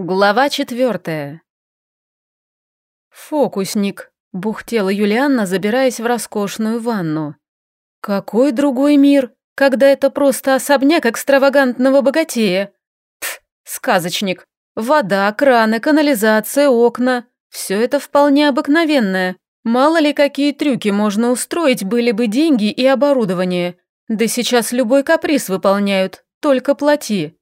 Глава четвертая. «Фокусник», — бухтела Юлианна, забираясь в роскошную ванну. «Какой другой мир, когда это просто особняк экстравагантного богатея? Пф, сказочник. Вода, краны, канализация, окна — все это вполне обыкновенное. Мало ли какие трюки можно устроить, были бы деньги и оборудование. Да сейчас любой каприз выполняют, только плати».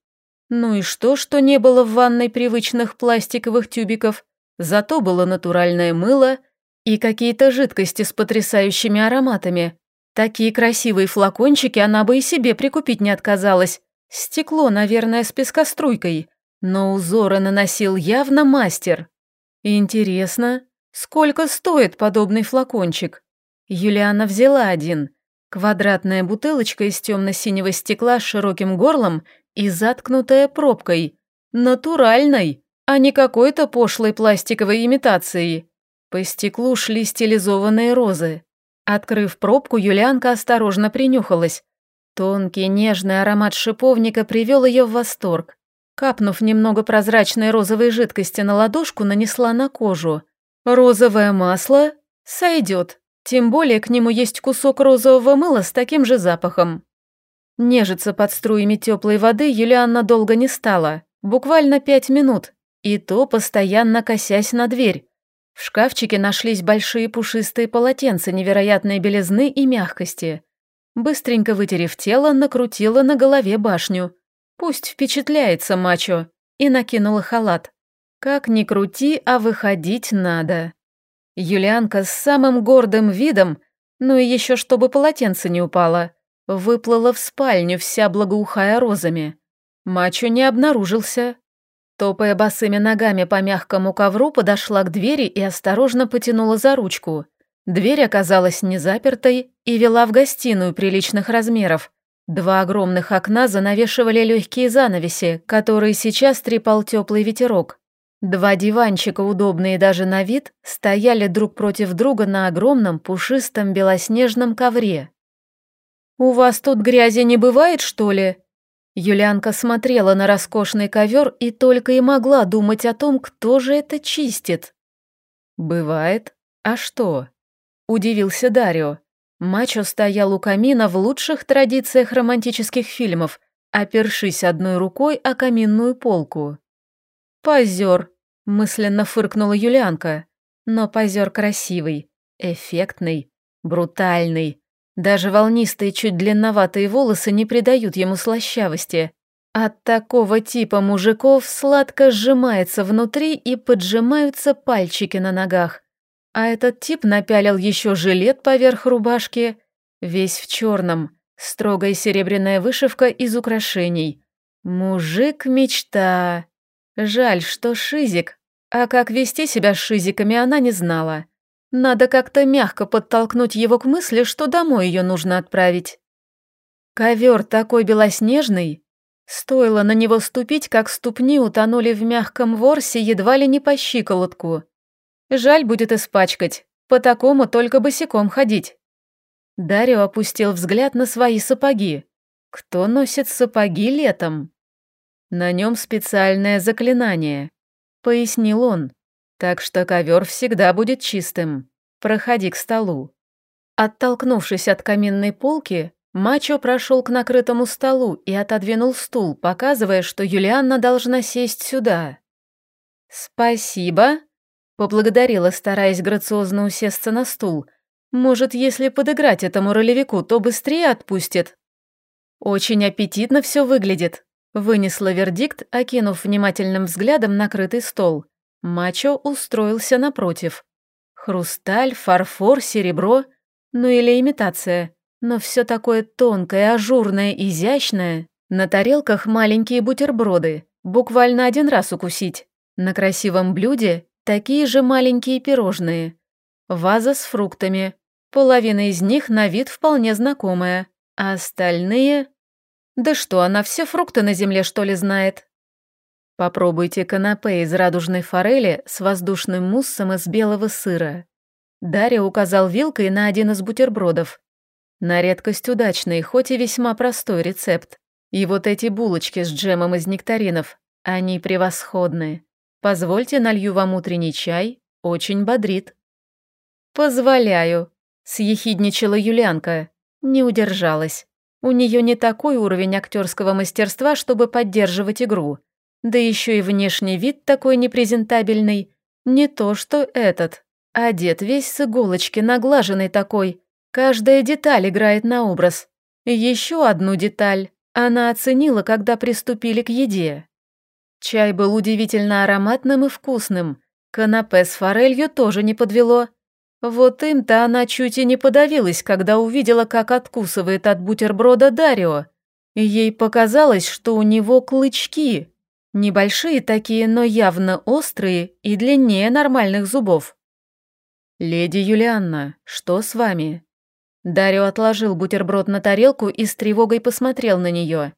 Ну и что, что не было в ванной привычных пластиковых тюбиков, зато было натуральное мыло и какие-то жидкости с потрясающими ароматами. Такие красивые флакончики она бы и себе прикупить не отказалась. Стекло, наверное, с пескоструйкой, но узоры наносил явно мастер. Интересно, сколько стоит подобный флакончик? Юлиана взяла один. Квадратная бутылочка из темно-синего стекла с широким горлом и заткнутая пробкой. Натуральной, а не какой-то пошлой пластиковой имитацией. По стеклу шли стилизованные розы. Открыв пробку, Юлианка осторожно принюхалась. Тонкий нежный аромат шиповника привел ее в восторг. Капнув немного прозрачной розовой жидкости на ладошку, нанесла на кожу. Розовое масло сойдет, тем более к нему есть кусок розового мыла с таким же запахом. Нежиться под струями теплой воды Юлианна долго не стала, буквально пять минут, и то постоянно косясь на дверь. В шкафчике нашлись большие пушистые полотенца невероятной белизны и мягкости. Быстренько вытерев тело, накрутила на голове башню. Пусть впечатляется мачо, и накинула халат. Как ни крути, а выходить надо. Юлианка с самым гордым видом, ну и еще чтобы полотенце не упало, Выплыла в спальню, вся благоухая розами. Мачо не обнаружился. Топая босыми ногами по мягкому ковру, подошла к двери и осторожно потянула за ручку. Дверь оказалась не запертой и вела в гостиную приличных размеров. Два огромных окна занавешивали легкие занавеси, которые сейчас трепал теплый ветерок. Два диванчика, удобные даже на вид, стояли друг против друга на огромном пушистом белоснежном ковре. «У вас тут грязи не бывает, что ли?» Юлянка смотрела на роскошный ковер и только и могла думать о том, кто же это чистит. «Бывает? А что?» – удивился Дарио. Мачо стоял у камина в лучших традициях романтических фильмов, опершись одной рукой о каминную полку. «Позер», – мысленно фыркнула Юлянка. Но позер красивый, эффектный, брутальный, даже волнистые, чуть длинноватые волосы не придают ему слащавости. От такого типа мужиков сладко сжимается внутри и поджимаются пальчики на ногах. А этот тип напялил еще жилет поверх рубашки, весь в черном, строгая серебряная вышивка из украшений. Мужик-мечта. Жаль, что шизик, а как вести себя с шизиками она не знала. Надо как-то мягко подтолкнуть его к мысли, что домой ее нужно отправить. Ковер такой белоснежный. Стоило на него ступить, как ступни утонули в мягком ворсе едва ли не по щиколотку. Жаль будет испачкать, по такому только босиком ходить. Дарио опустил взгляд на свои сапоги. Кто носит сапоги летом? На нем специальное заклинание, пояснил он. Так что ковер всегда будет чистым. Проходи к столу». Оттолкнувшись от каминной полки, Мачо прошел к накрытому столу и отодвинул стул, показывая, что Юлианна должна сесть сюда. «Спасибо», — поблагодарила, стараясь грациозно усесться на стул. «Может, если подыграть этому ролевику, то быстрее отпустит?» «Очень аппетитно все выглядит», — вынесла вердикт, окинув внимательным взглядом накрытый стол. Мачо устроился напротив. Хрусталь, фарфор, серебро, ну или имитация, но все такое тонкое, ажурное, изящное. На тарелках маленькие бутерброды, буквально один раз укусить. На красивом блюде такие же маленькие пирожные. Ваза с фруктами. Половина из них на вид вполне знакомая, а остальные... Да что, она все фрукты на земле, что ли, знает? Попробуйте канапе из радужной форели с воздушным муссом из белого сыра. Дарья указал вилкой на один из бутербродов. На редкость удачный, хоть и весьма простой рецепт. И вот эти булочки с джемом из нектаринов, они превосходны. Позвольте налью вам утренний чай, очень бодрит». «Позволяю», — съехидничала Юлянка, не удержалась. У нее не такой уровень актерского мастерства, чтобы поддерживать игру. Да еще и внешний вид такой непрезентабельный. Не то что этот. Одет весь с иголочки, наглаженный такой. Каждая деталь играет на образ. Еще одну деталь она оценила, когда приступили к еде. Чай был удивительно ароматным и вкусным. Канапе с форелью тоже не подвело. Вот им-то она чуть и не подавилась, когда увидела, как откусывает от бутерброда Дарио. Ей показалось, что у него клычки. Небольшие такие, но явно острые и длиннее нормальных зубов. «Леди Юлианна, что с вами?» Дарио отложил бутерброд на тарелку и с тревогой посмотрел на нее.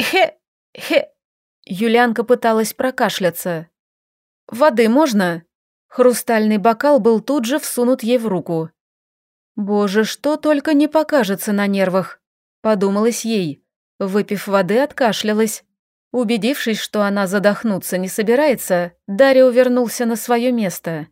«Хе! Хе!» Юлианка пыталась прокашляться. «Воды можно?» Хрустальный бокал был тут же всунут ей в руку. «Боже, что только не покажется на нервах!» Подумалось ей. Выпив воды, откашлялась. Убедившись, что она задохнуться не собирается, Дарья вернулся на свое место.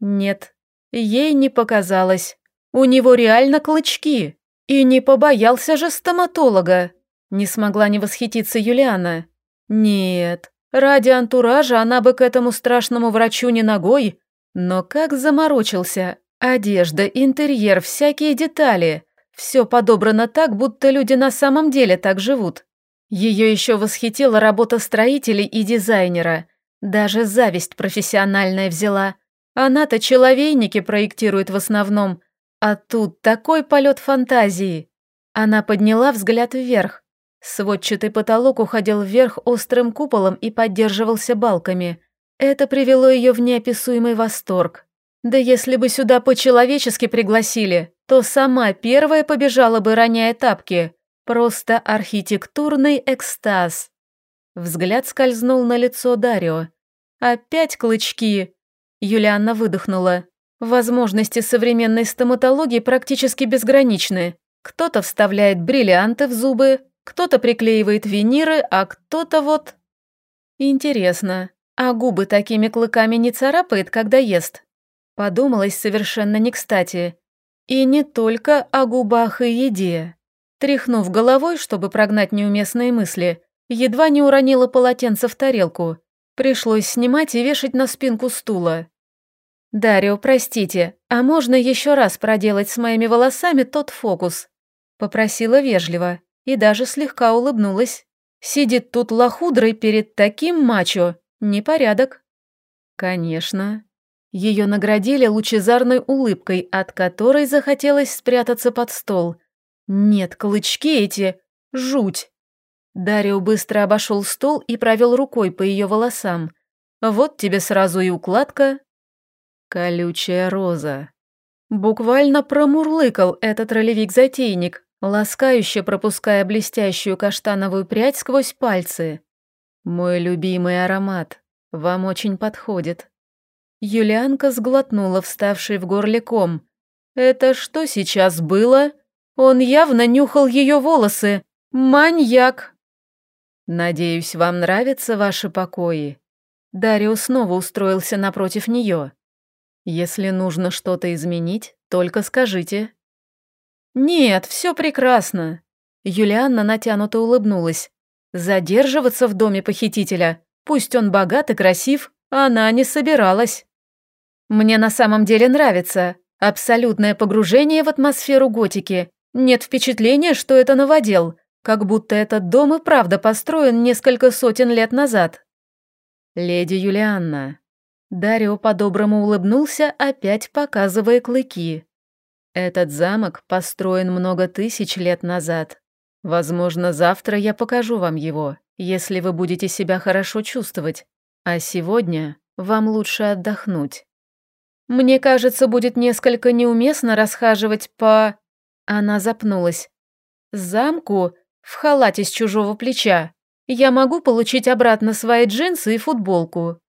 Нет, ей не показалось. У него реально клычки. И не побоялся же стоматолога. Не смогла не восхититься Юлиана. Нет, Ради антуража она бы к этому страшному врачу не ногой, но как заморочился. Одежда, интерьер, всякие детали. Все подобрано так, будто люди на самом деле так живут. Ее еще восхитила работа строителей и дизайнера. Даже зависть профессиональная взяла. Она-то человейники проектирует в основном. А тут такой полет фантазии. Она подняла взгляд вверх. Сводчатый потолок уходил вверх острым куполом и поддерживался балками. Это привело ее в неописуемый восторг. Да если бы сюда по-человечески пригласили, то сама первая побежала бы, роняя тапки. Просто архитектурный экстаз. Взгляд скользнул на лицо Дарио. Опять клычки. Юлианна выдохнула. Возможности современной стоматологии практически безграничны. Кто-то вставляет бриллианты в зубы, кто-то приклеивает виниры, а кто-то вот... Интересно, а губы такими клыками не царапает, когда ест? Подумалось совершенно не кстати. И не только о губах и еде. Тряхнув головой, чтобы прогнать неуместные мысли, едва не уронила полотенце в тарелку. Пришлось снимать и вешать на спинку стула. «Дарио, простите, а можно еще раз проделать с моими волосами тот фокус?» Попросила вежливо и даже слегка улыбнулась. Сидит тут лохудрой перед таким мачо. Непорядок. Конечно. Ее наградили лучезарной улыбкой, от которой захотелось спрятаться под стол. Нет, клычки эти. Жуть. Дарио быстро обошел стол и провел рукой по ее волосам. Вот тебе сразу и укладка. Колючая роза. Буквально промурлыкал этот ролевик-затейник, ласкающе пропуская блестящую каштановую прядь сквозь пальцы. «Мой любимый аромат. Вам очень подходит». Юлианка сглотнула вставший в горле ком. «Это что сейчас было? Он явно нюхал ее волосы. Маньяк!» «Надеюсь, вам нравятся ваши покои?» Дарио снова устроился напротив нее. «Если нужно что-то изменить, только скажите, «Нет, все прекрасно». Юлианна натянуто улыбнулась. «Задерживаться в доме похитителя, пусть он богат и красив, она не собиралась». «Мне на самом деле нравится. Абсолютное погружение в атмосферу готики. Нет впечатления, что это новодел, как будто этот дом и правда построен несколько сотен лет назад». «Леди Юлианна». Дарио по-доброму улыбнулся, опять показывая клыки. Этот замок построен много тысяч лет назад. Возможно, завтра я покажу вам его, если вы будете себя хорошо чувствовать. А сегодня вам лучше отдохнуть. Мне кажется, будет несколько неуместно расхаживать по... Она запнулась. Замку в халате с чужого плеча. Я могу получить обратно свои джинсы и футболку.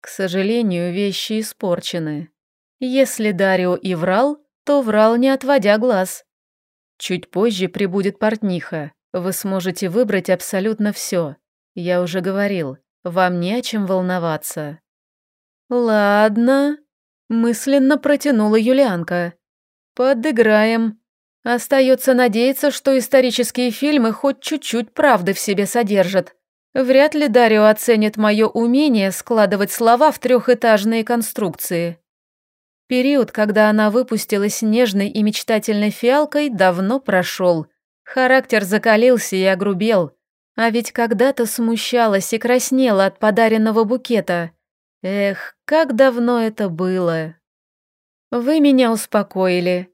К сожалению, вещи испорчены. Если Дарио и врал, то врал, не отводя глаз. Чуть позже прибудет портниха. Вы сможете выбрать абсолютно все. Я уже говорил, вам не о чем волноваться». «Ладно», — мысленно протянула Юлианка. «Подыграем. Остается надеяться, что исторические фильмы хоть чуть-чуть правды в себе содержат. Вряд ли Дарио оценит мое умение складывать слова в трехэтажные конструкции». Период, когда она выпустилась нежной и мечтательной фиалкой, давно прошел. Характер закалился и огрубел. А ведь когда-то смущалась и краснела от подаренного букета. Эх, как давно это было. Вы меня успокоили.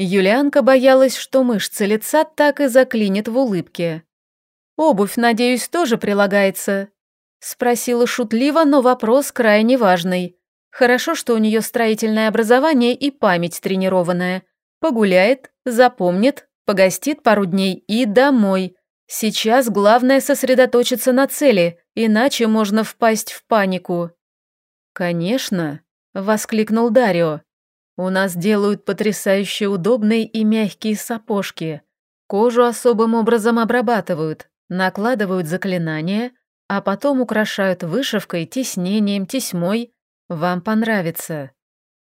Юлианка боялась, что мышцы лица так и заклинит в улыбке. «Обувь, надеюсь, тоже прилагается?» Спросила шутливо, но вопрос крайне важный. Хорошо, что у нее строительное образование и память тренированная. Погуляет, запомнит, погостит пару дней и домой. Сейчас главное сосредоточиться на цели, иначе можно впасть в панику. «Конечно», — воскликнул Дарио. «У нас делают потрясающе удобные и мягкие сапожки. Кожу особым образом обрабатывают, накладывают заклинания, а потом украшают вышивкой, тиснением, тесьмой, вам понравится».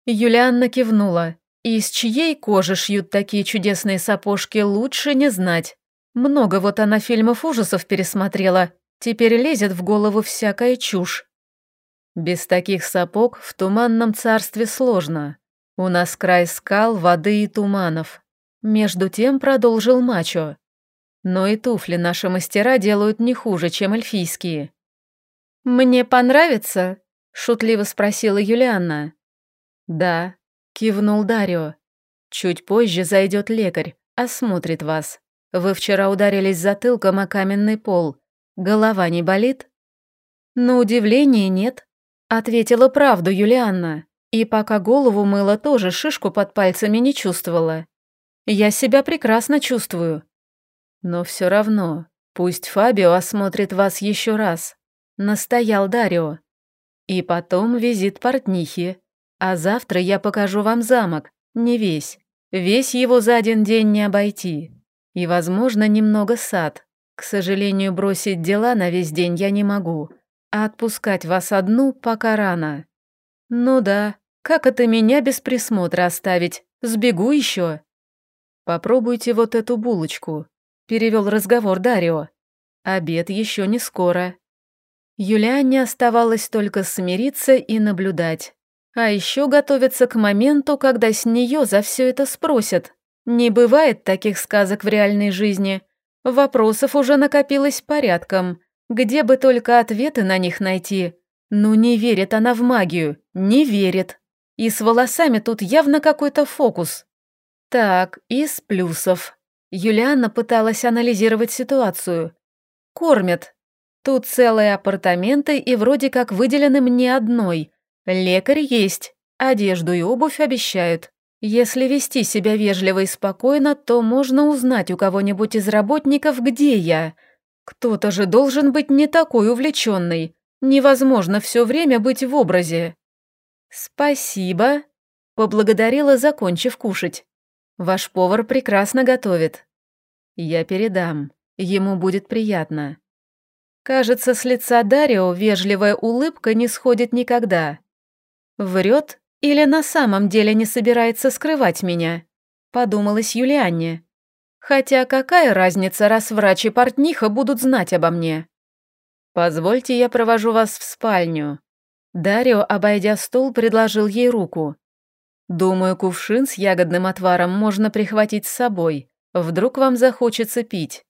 Юлианна кивнула. Из чьей кожи шьют такие чудесные сапожки, лучше не знать. Много вот она фильмов ужасов пересмотрела, теперь лезет в голову всякая чушь. Без таких сапог в туманном царстве сложно. У нас край скал, воды и туманов. Между тем продолжил Мачо. Но и туфли наши мастера делают не хуже, чем эльфийские. «Мне понравится?» Шутливо спросила Юлианна. «Да», — кивнул Дарио. «Чуть позже зайдет лекарь, осмотрит вас. Вы вчера ударились затылком о каменный пол. Голова не болит?» «На удивление нет», — ответила правду Юлианна. И пока голову мыла, тоже шишку под пальцами не чувствовала. «Я себя прекрасно чувствую». «Но все равно, пусть Фабио осмотрит вас еще раз», — настоял Дарио. И потом визит портнихи. А завтра я покажу вам замок, не весь. Весь его за один день не обойти. И, возможно, немного сад. К сожалению, бросить дела на весь день я не могу. А отпускать вас одну пока рано. Ну да, как это меня без присмотра оставить? Сбегу еще. Попробуйте вот эту булочку. Перевел разговор Дарио. Обед еще не скоро. Юлиане оставалось только смириться и наблюдать. А еще готовиться к моменту, когда с нее за все это спросят. Не бывает таких сказок в реальной жизни. Вопросов уже накопилось порядком. Где бы только ответы на них найти. Ну не верит она в магию, не верит. И с волосами тут явно какой-то фокус. Так, из плюсов. Юлиана пыталась анализировать ситуацию. Кормят, Тут целые апартаменты и вроде как выделены мне одной. Лекарь есть, одежду и обувь обещают. Если вести себя вежливо и спокойно, то можно узнать у кого-нибудь из работников, где я. Кто-то же должен быть не такой увлеченный. Невозможно все время быть в образе. Спасибо, поблагодарила, закончив кушать. Ваш повар прекрасно готовит. Я передам. Ему будет приятно. Кажется, с лица Дарио вежливая улыбка не сходит никогда. Врет или на самом деле не собирается скрывать меня? Подумалась Юлианне. Хотя какая разница, раз врач и портниха будут знать обо мне? Позвольте, я провожу вас в спальню. Дарио, обойдя стол, предложил ей руку. Думаю, кувшин с ягодным отваром можно прихватить с собой. Вдруг вам захочется пить.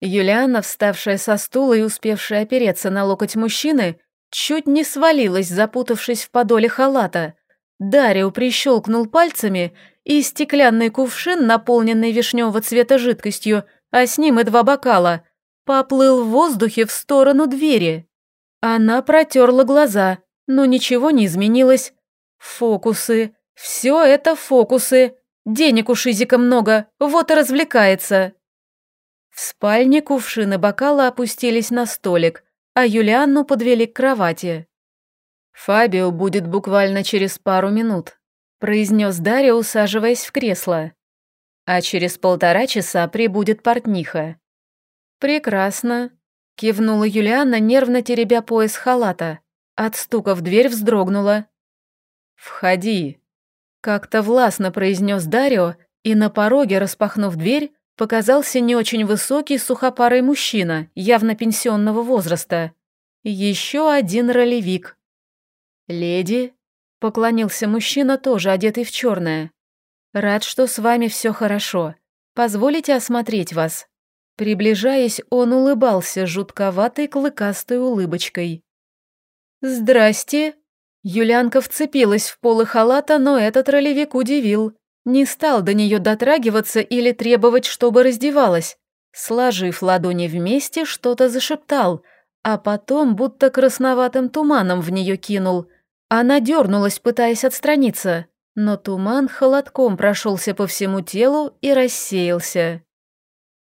Юлиана, вставшая со стула и успевшая опереться на локоть мужчины, чуть не свалилась, запутавшись в подоле халата. Дарио прищелкнул пальцами, и стеклянный кувшин, наполненный вишневого цвета жидкостью, а с ним и два бокала, поплыл в воздухе в сторону двери. Она протерла глаза, но ничего не изменилось. Фокусы. Все это фокусы. Денег у Шизика много, вот и развлекается. В спальне кувшины бокала опустились на столик, а Юлианну подвели к кровати. «Фабио будет буквально через пару минут», – произнес Дарья, усаживаясь в кресло. «А через полтора часа прибудет портниха». «Прекрасно. Кивнула Юлианна, нервно теребя пояс халата. От стука в дверь вздрогнула. «Входи», — как-то властно произнес Дарио, и на пороге, распахнув дверь, показался не очень высокий сухопарый мужчина, явно пенсионного возраста. Еще один ролевик. «Леди», — поклонился мужчина, тоже одетый в черное. «Рад, что с вами все хорошо. Позволите осмотреть вас». Приближаясь, он улыбался жутковатой клыкастой улыбочкой. «Здрасте!» Юлянка вцепилась в полы халата, но этот ролевик удивил. Не стал до нее дотрагиваться или требовать, чтобы раздевалась. Сложив ладони вместе, что-то зашептал, а потом будто красноватым туманом в нее кинул. Она дернулась, пытаясь отстраниться, но туман холодком прошелся по всему телу и рассеялся.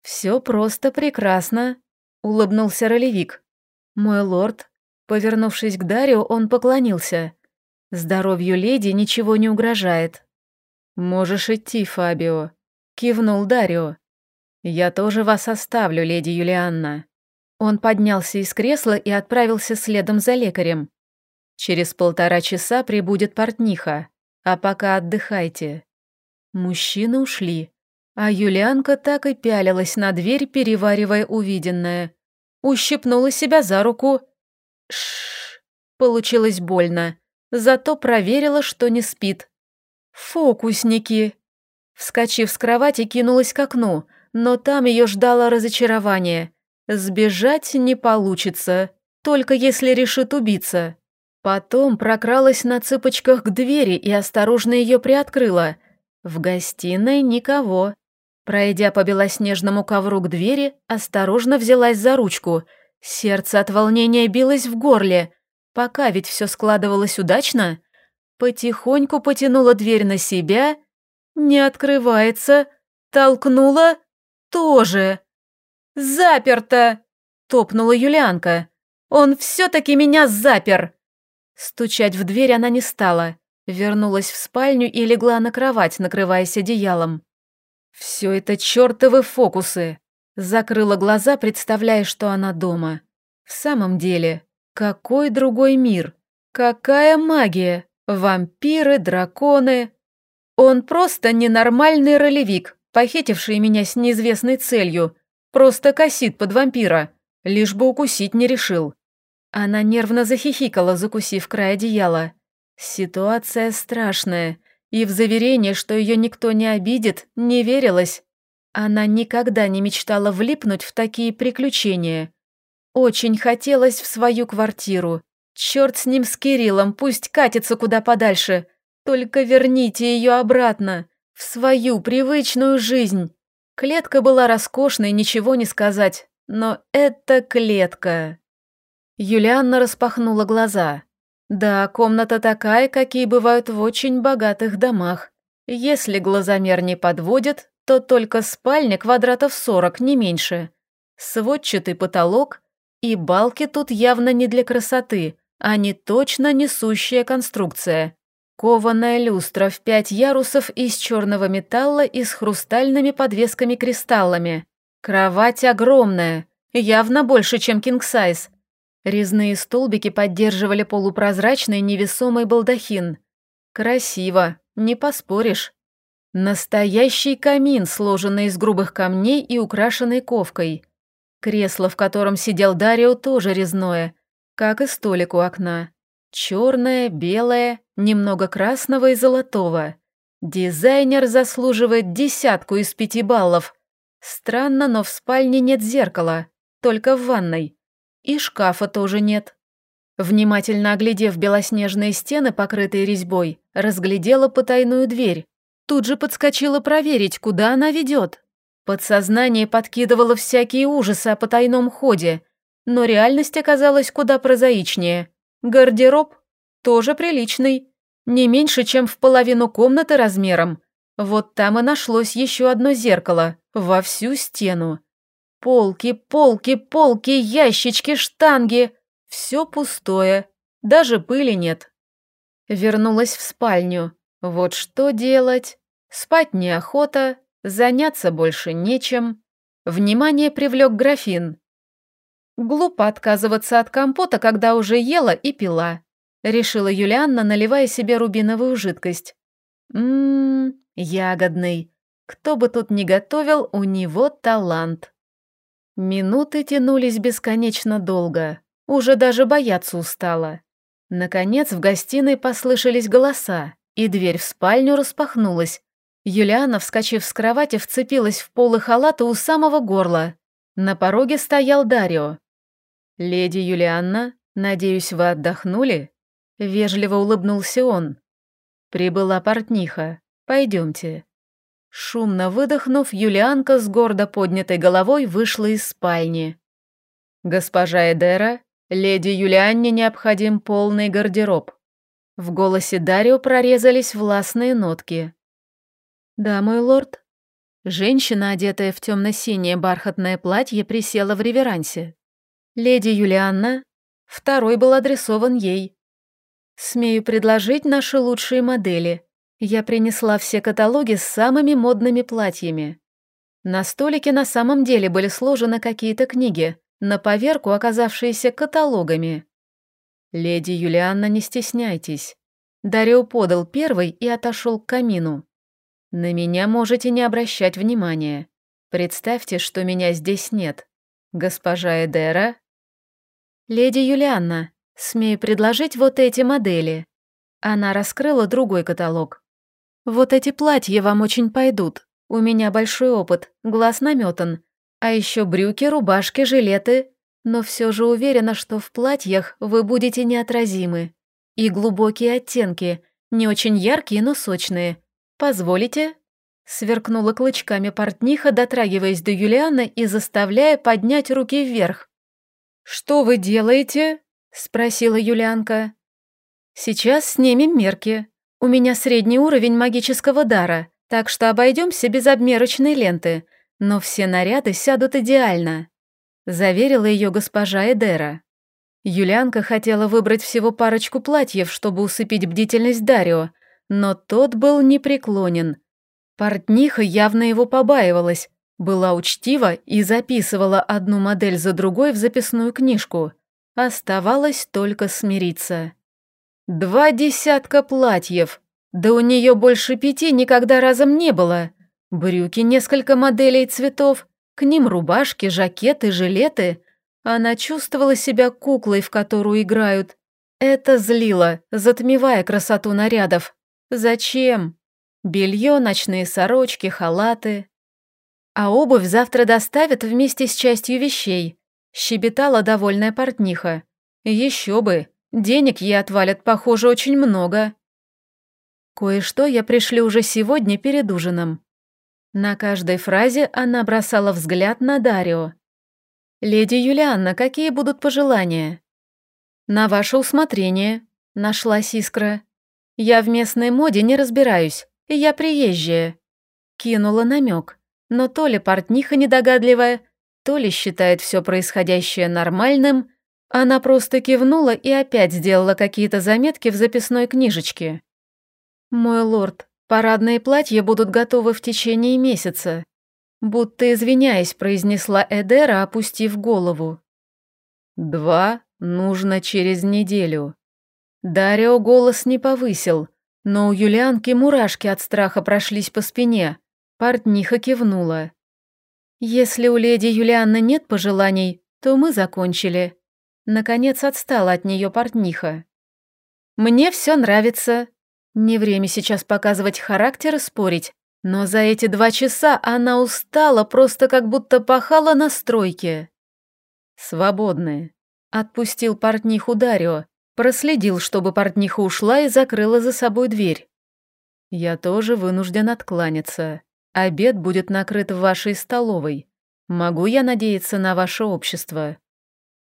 «Все просто прекрасно», — улыбнулся ролевик. «Мой лорд». Повернувшись к Дарио, он поклонился. «Здоровью леди ничего не угрожает». «Можешь идти, Фабио», — кивнул Дарио. «Я тоже вас оставлю, леди Юлианна». Он поднялся из кресла и отправился следом за лекарем. «Через полтора часа прибудет портниха, а пока отдыхайте». Мужчины ушли, а Юлианка так и пялилась на дверь, переваривая увиденное. Ущипнула себя за руку. Шш, получилось больно, зато проверила, что не спит. «Фокусники!» Вскочив с кровати, кинулась к окну, но там ее ждало разочарование. Сбежать не получится, только если решит убиться. Потом прокралась на цыпочках к двери и осторожно ее приоткрыла. В гостиной никого. Пройдя по белоснежному ковру к двери, осторожно взялась за ручку. Сердце от волнения билось в горле. Пока ведь все складывалось удачно. Потихоньку потянула дверь на себя. Не открывается. Толкнула. Тоже. «Заперто!» — топнула Юлианка. «Он все-таки меня запер!» Стучать в дверь она не стала. Вернулась в спальню и легла на кровать, накрываясь одеялом. Все это чертовы фокусы. Закрыла глаза, представляя, что она дома. В самом деле, какой другой мир? Какая магия? Вампиры, драконы. Он просто ненормальный ролевик, похитивший меня с неизвестной целью. Просто косит под вампира, лишь бы укусить не решил. Она нервно захихикала, закусив край одеяла. Ситуация страшная и в заверение, что ее никто не обидит, не верилась. Она никогда не мечтала влипнуть в такие приключения. Очень хотелось в свою квартиру. Черт с ним с Кириллом, пусть катится куда подальше. Только верните ее обратно, в свою привычную жизнь. Клетка была роскошной, ничего не сказать, но это клетка. Юлианна распахнула глаза. Да, комната такая, какие бывают в очень богатых домах. Если глазомер не подводит, то только спальня квадратов 40, не меньше. Сводчатый потолок, и балки тут явно не для красоты, а не точно несущая конструкция. Кованая люстра в пять ярусов из черного металла и с хрустальными подвесками-кристаллами. Кровать огромная, явно больше, чем кинг-сайз, Резные столбики поддерживали полупрозрачный невесомый балдахин. Красиво, не поспоришь. Настоящий камин, сложенный из грубых камней и украшенный ковкой. Кресло, в котором сидел Дарио, тоже резное, как и столик у окна. Черное, белое, немного красного и золотого. Дизайнер заслуживает десятку из пяти баллов. Странно, но в спальне нет зеркала, только в ванной. И шкафа тоже нет. Внимательно оглядев белоснежные стены, покрытые резьбой, разглядела потайную дверь. Тут же подскочила проверить, куда она ведет. Подсознание подкидывало всякие ужасы о потайном ходе, но реальность оказалась куда прозаичнее. Гардероб тоже приличный, не меньше, чем в половину комнаты размером. Вот там и нашлось еще одно зеркало, во всю стену. Полки, полки, полки, ящички, штанги. Все пустое. Даже пыли нет. Вернулась в спальню. Вот что делать? Спать неохота, заняться больше нечем. Внимание привлек графин. Глупо отказываться от компота, когда уже ела и пила. Решила Юлианна, наливая себе рубиновую жидкость. Ммм, ягодный. Кто бы тут ни готовил, у него талант. Минуты тянулись бесконечно долго. Уже даже бояться устала. Наконец в гостиной послышались голоса, и дверь в спальню распахнулась. Юлиана, вскочив с кровати, вцепилась в полы халата у самого горла. На пороге стоял Дарио. «Леди Юлианна, надеюсь, вы отдохнули?» Вежливо улыбнулся он. «Прибыла портниха. Пойдемте». Шумно выдохнув, Юлианка с гордо поднятой головой вышла из спальни. «Госпожа Эдера, леди Юлианне необходим полный гардероб». В голосе Дарио прорезались властные нотки. «Да, мой лорд». Женщина, одетая в темно-синее бархатное платье, присела в реверансе. Леди Юлианна, второй был адресован ей. Смею предложить наши лучшие модели. Я принесла все каталоги с самыми модными платьями. На столике на самом деле были сложены какие-то книги, на поверку оказавшиеся каталогами. «Леди Юлианна, не стесняйтесь». Дарио подал первый и отошел к камину. «На меня можете не обращать внимания. Представьте, что меня здесь нет. Госпожа Эдера «Леди Юлианна, смею предложить вот эти модели». Она раскрыла другой каталог. «Вот эти платья вам очень пойдут. У меня большой опыт, глаз наметан. А еще брюки, рубашки, жилеты. Но все же уверена, что в платьях вы будете неотразимы. И глубокие оттенки, не очень яркие, но сочные. Позволите?» Сверкнула клычками портниха, дотрагиваясь до Юлианы и заставляя поднять руки вверх. «Что вы делаете?» — спросила Юлианка. «Сейчас снимем мерки. У меня средний уровень магического дара, так что обойдемся без обмерочной ленты, но все наряды сядут идеально», — заверила ее госпожа Эдера. Юлианка хотела выбрать всего парочку платьев, чтобы усыпить бдительность Дарио, но тот был непреклонен. Портниха явно его побаивалась, была учтива и записывала одну модель за другой в записную книжку. Оставалось только смириться. Два десятка платьев. Да у нее больше пяти никогда разом не было. Брюки несколько моделей цветов, к ним рубашки, жакеты, жилеты. Она чувствовала себя куклой, в которую играют. Это злило, затмевая красоту нарядов. Зачем? Белье, ночные сорочки, халаты. «А обувь завтра доставят вместе с частью вещей», — щебетала довольная портниха. «Еще бы, денег ей отвалят, похоже, очень много». Кое-что я пришлю уже сегодня перед ужином. На каждой фразе она бросала взгляд на Дарио. «Леди Юлианна, какие будут пожелания?» «На ваше усмотрение», — нашлась искра. «Я в местной моде не разбираюсь, я приезжая», — кинула намек но то ли портниха недогадливая, то ли считает все происходящее нормальным, она просто кивнула и опять сделала какие-то заметки в записной книжечке. «Мой лорд, парадные платья будут готовы в течение месяца», будто извиняясь, произнесла Эдера, опустив голову. «Два нужно через неделю». Дарио голос не повысил, но у Юлианки мурашки от страха прошлись по спине. Портниха кивнула. «Если у леди Юлианны нет пожеланий, то мы закончили». Наконец отстала от нее портниха. «Мне все нравится. Не время сейчас показывать характер и спорить, но за эти два часа она устала, просто как будто пахала на стройке». «Свободны», — отпустил портниху Дарио, проследил, чтобы портниха ушла и закрыла за собой дверь. «Я тоже вынужден откланяться. Обед будет накрыт в вашей столовой. Могу я надеяться на ваше общество?»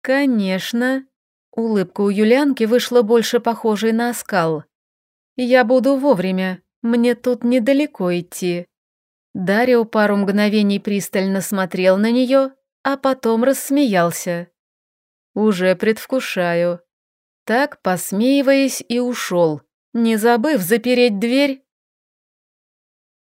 «Конечно». Улыбка у Юлянки вышла больше похожей на оскал. «Я буду вовремя. Мне тут недалеко идти». Дарио пару мгновений пристально смотрел на нее, а потом рассмеялся. «Уже предвкушаю». Так, посмеиваясь, и ушел, не забыв запереть дверь